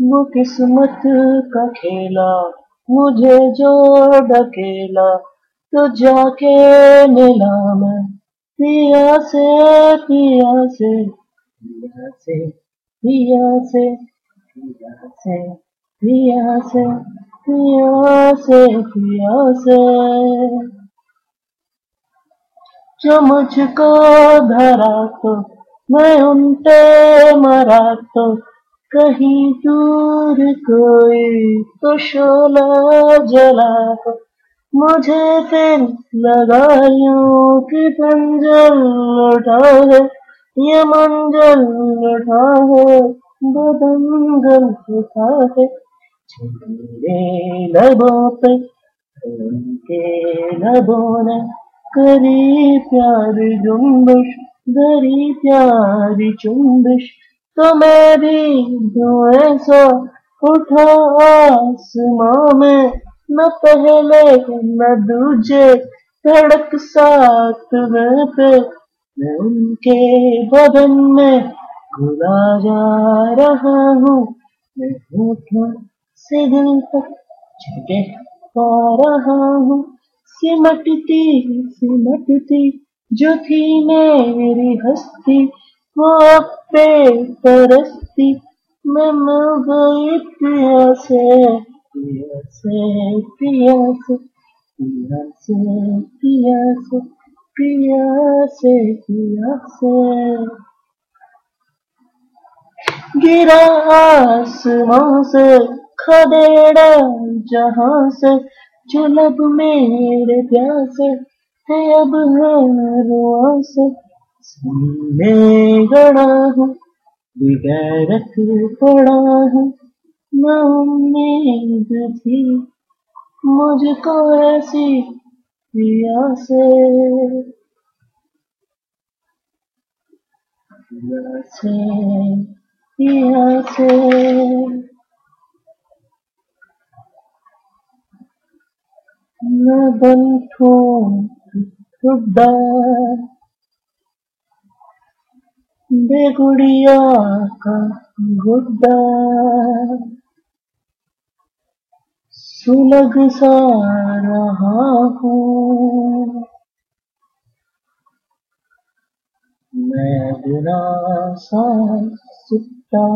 वो किस्मत का खेला, मुझे जो ढकेला तो जाके मिला मैं पिया से पिया से पिया से पिया से पिया से पिया से पिया से पिया से। जो मुझको धरा तो मैं उनटे मरा तो कहीं दूर कोई तो शोला जला तो मुझे फिर लगा यूँ कि मंजल उठा है ये मंजल उठा है बदंगल उठा है मेरे लबों पे, उनके लबों ने करी प्यार जुम्बश धरी प्यारी चुम्बिश। तो मैं भी दूँ ऐसा उठा आसमां में, न पहले न दूजे धड़क साथ में पे। मैं उनके बदन में घुला जा रहा हूँ, मैं होठों से दिल तक जगह पा रहा हूँ। सिमटती सिमटती जो थी मेरी हस्ती वो अब पे तरसती मैं मर गई पिया से पिया से पिया से पिया से पिया से पिया से पिया से गिरा आसमां से, खदेड़ा जहाँ से जो मेरे प्यासे, है अब हर से। मैं गड़ा हूँ बेगैरत पड़ा हूँ उम्मीद थी मुझको ऐसी पिया से पिया से पिया से मैं बंठू खुदा बेगुड़िया का गुड्डा सुलग सा रहा हूँ मैं बिना सा सुता